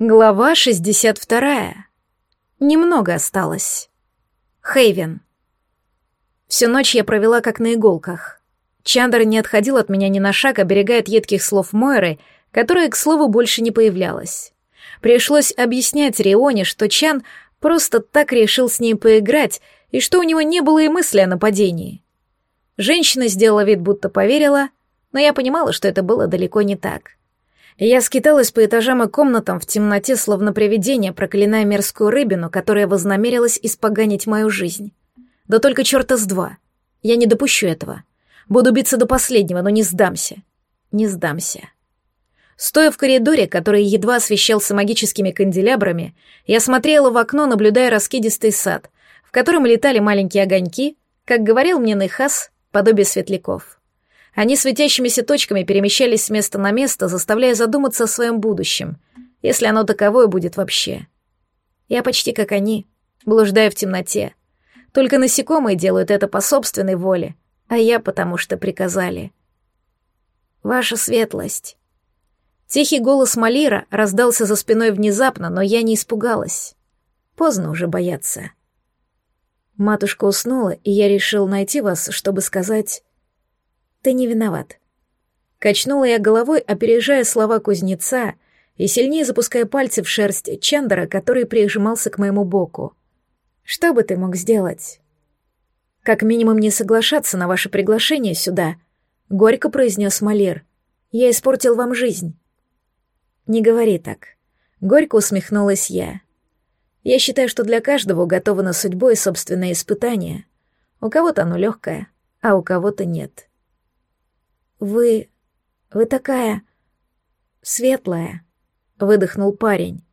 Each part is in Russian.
Глава 62. Немного осталось. Хейвен. Всю ночь я провела как на иголках. Чандр не отходил от меня ни на шаг, оберегает едких слов Мойры, которая, к слову, больше не появлялась. Пришлось объяснять Рионе, что Чан просто так решил с ней поиграть, и что у него не было и мысли о нападении. Женщина сделала вид, будто поверила, но я понимала, что это было далеко не так. Я скиталась по этажам и комнатам в темноте, словно привидение, проклиная мерзкую рыбину, которая вознамерилась испоганить мою жизнь. Да только черта с два. Я не допущу этого. Буду биться до последнего, но не сдамся. Не сдамся. Стоя в коридоре, который едва освещался магическими канделябрами, я смотрела в окно, наблюдая раскидистый сад, в котором летали маленькие огоньки, как говорил мне Нейхас, подобие светляков. Они светящимися точками перемещались с места на место, заставляя задуматься о своем будущем, если оно таковое будет вообще. Я почти как они, блуждая в темноте. Только насекомые делают это по собственной воле, а я потому что приказали. Ваша светлость. Тихий голос Малира раздался за спиной внезапно, но я не испугалась. Поздно уже бояться. Матушка уснула, и я решил найти вас, чтобы сказать... Ты не виноват. Качнула я головой, опережая слова кузнеца и сильнее запуская пальцы в шерсть Чандера, который прижимался к моему боку. Что бы ты мог сделать? Как минимум не соглашаться на ваше приглашение сюда, горько произнес Малер. Я испортил вам жизнь. Не говори так. Горько усмехнулась я. Я считаю, что для каждого уготовано судьбой собственное испытание. У кого-то оно легкое, а у кого-то нет. «Вы... вы такая... светлая», — выдохнул парень.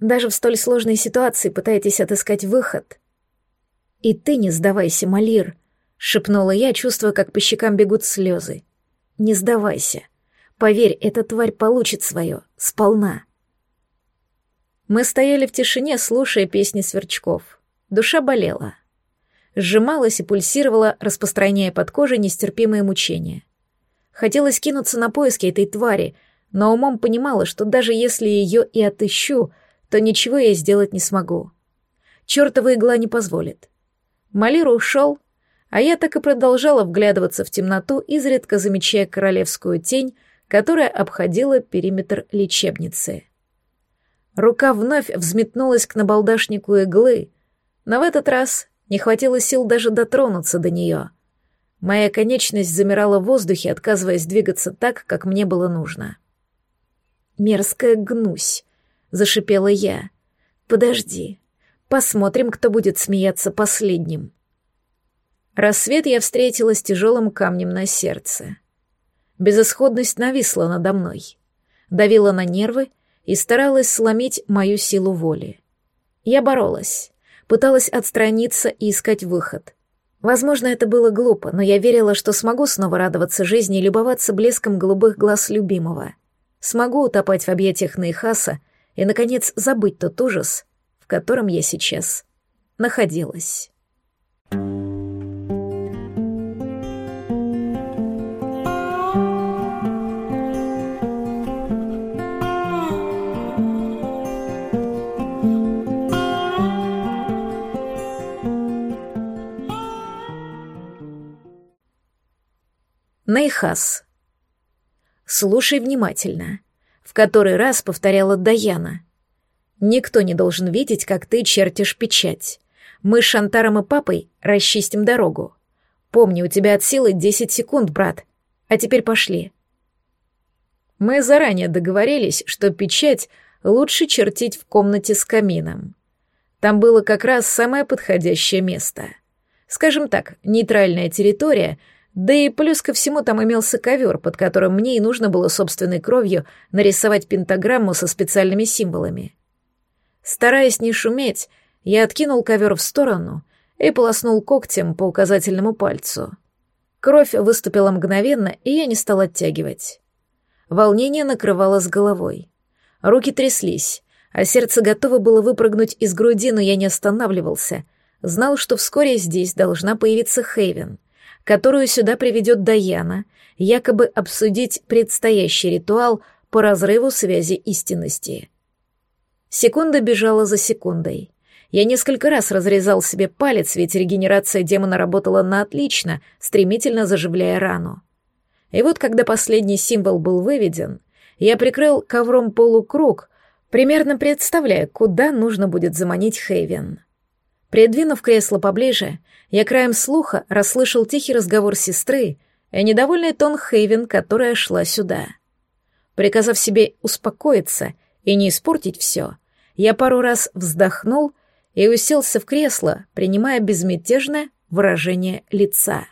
«Даже в столь сложной ситуации пытаетесь отыскать выход». «И ты не сдавайся, Малир», — шепнула я, чувствуя, как по щекам бегут слезы. «Не сдавайся. Поверь, эта тварь получит свое, сполна». Мы стояли в тишине, слушая песни сверчков. Душа болела. Сжималась и пульсировала, распространяя под кожей нестерпимые мучения. Хотелось кинуться на поиски этой твари, но умом понимала, что даже если ее и отыщу, то ничего я сделать не смогу. Чёртова игла не позволит. Малир ушел, а я так и продолжала вглядываться в темноту, изредка замечая королевскую тень, которая обходила периметр лечебницы. Рука вновь взметнулась к набалдашнику иглы, но в этот раз не хватило сил даже дотронуться до нее — Моя конечность замирала в воздухе, отказываясь двигаться так, как мне было нужно. «Мерзкая гнусь», — зашипела я. «Подожди, посмотрим, кто будет смеяться последним». Рассвет я встретила с тяжелым камнем на сердце. Безысходность нависла надо мной, давила на нервы и старалась сломить мою силу воли. Я боролась, пыталась отстраниться и искать выход — Возможно, это было глупо, но я верила, что смогу снова радоваться жизни и любоваться блеском голубых глаз любимого. Смогу утопать в объятиях Нейхаса и, наконец, забыть тот ужас, в котором я сейчас находилась. Нейхас. «Слушай внимательно», — в который раз повторяла Даяна. «Никто не должен видеть, как ты чертишь печать. Мы с Шантаром и папой расчистим дорогу. Помни, у тебя от силы десять секунд, брат. А теперь пошли». Мы заранее договорились, что печать лучше чертить в комнате с камином. Там было как раз самое подходящее место. Скажем так, нейтральная территория — да и плюс ко всему там имелся ковер, под которым мне и нужно было собственной кровью нарисовать пентаграмму со специальными символами. Стараясь не шуметь, я откинул ковер в сторону и полоснул когтем по указательному пальцу. Кровь выступила мгновенно, и я не стал оттягивать. Волнение накрывало с головой. Руки тряслись, а сердце готово было выпрыгнуть из груди, но я не останавливался. Знал, что вскоре здесь должна появиться Хейвен которую сюда приведет Даяна, якобы обсудить предстоящий ритуал по разрыву связи истинности. Секунда бежала за секундой. Я несколько раз разрезал себе палец, ведь регенерация демона работала на отлично, стремительно заживляя рану. И вот когда последний символ был выведен, я прикрыл ковром полукруг, примерно представляя, куда нужно будет заманить Хейвен. Придвинув кресло поближе, я краем слуха расслышал тихий разговор сестры и недовольный тон Хейвен, которая шла сюда. Приказав себе успокоиться и не испортить все, я пару раз вздохнул и уселся в кресло, принимая безмятежное выражение лица.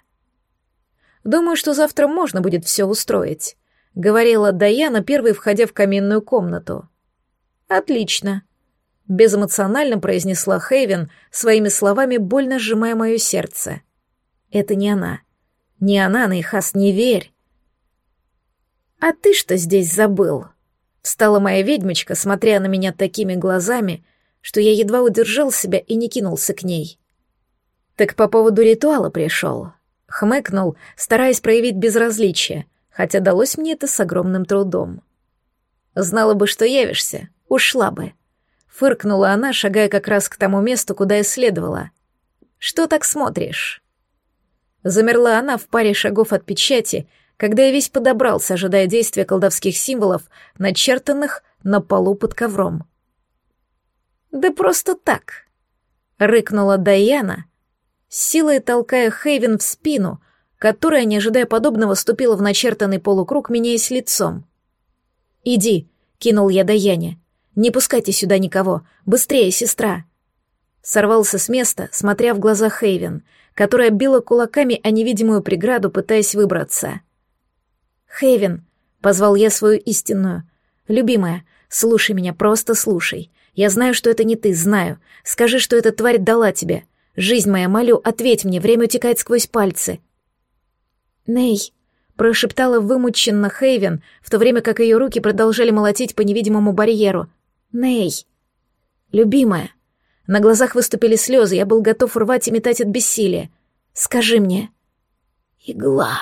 «Думаю, что завтра можно будет все устроить», — говорила Даяна, первой входя в каминную комнату. «Отлично», — безэмоционально произнесла Хейвен, своими словами больно сжимая мое сердце. «Это не она. Не она, Нейхас, не верь». «А ты что здесь забыл?» Встала моя ведьмочка, смотря на меня такими глазами, что я едва удержал себя и не кинулся к ней. «Так по поводу ритуала пришел», — хмыкнул, стараясь проявить безразличие, хотя далось мне это с огромным трудом. «Знала бы, что явишься, ушла бы», — фыркнула она, шагая как раз к тому месту, куда я следовала. «Что так смотришь?» Замерла она в паре шагов от печати, когда я весь подобрался, ожидая действия колдовских символов, начертанных на полу под ковром. «Да просто так», — рыкнула Даяна, силой толкая Хейвен в спину, которая, не ожидая подобного, ступила в начертанный полукруг, меняясь лицом. «Иди», — кинул я Даяне, — «не пускайте сюда никого, быстрее, сестра». Сорвался с места, смотря в глаза Хейвен, которая била кулаками о невидимую преграду, пытаясь выбраться — «Хейвен», — позвал я свою истинную. «Любимая, слушай меня, просто слушай. Я знаю, что это не ты, знаю. Скажи, что эта тварь дала тебе. Жизнь моя, молю, ответь мне, время утекает сквозь пальцы». «Ней», — прошептала вымученно Хейвен, в то время как ее руки продолжали молотить по невидимому барьеру. «Ней». «Любимая». На глазах выступили слезы, я был готов рвать и метать от бессилия. «Скажи мне». «Игла»,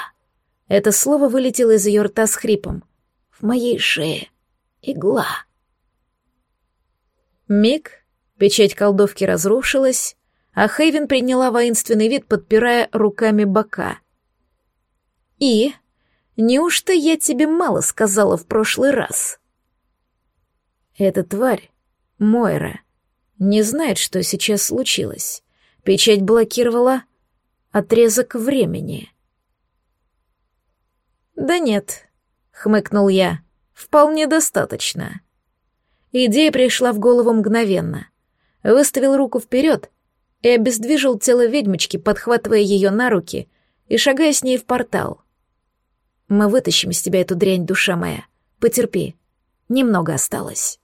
это слово вылетело из ее рта с хрипом. В моей шее игла. Миг, печать колдовки разрушилась, а Хейвен приняла воинственный вид, подпирая руками бока. «И? Неужто я тебе мало сказала в прошлый раз?» Эта тварь, Мойра, не знает, что сейчас случилось. Печать блокировала отрезок времени — «Да нет», — хмыкнул я, — «вполне достаточно». Идея пришла в голову мгновенно. Выставил руку вперед и обездвижил тело ведьмочки, подхватывая ее на руки и шагая с ней в портал. «Мы вытащим из тебя эту дрянь, душа моя. Потерпи. Немного осталось».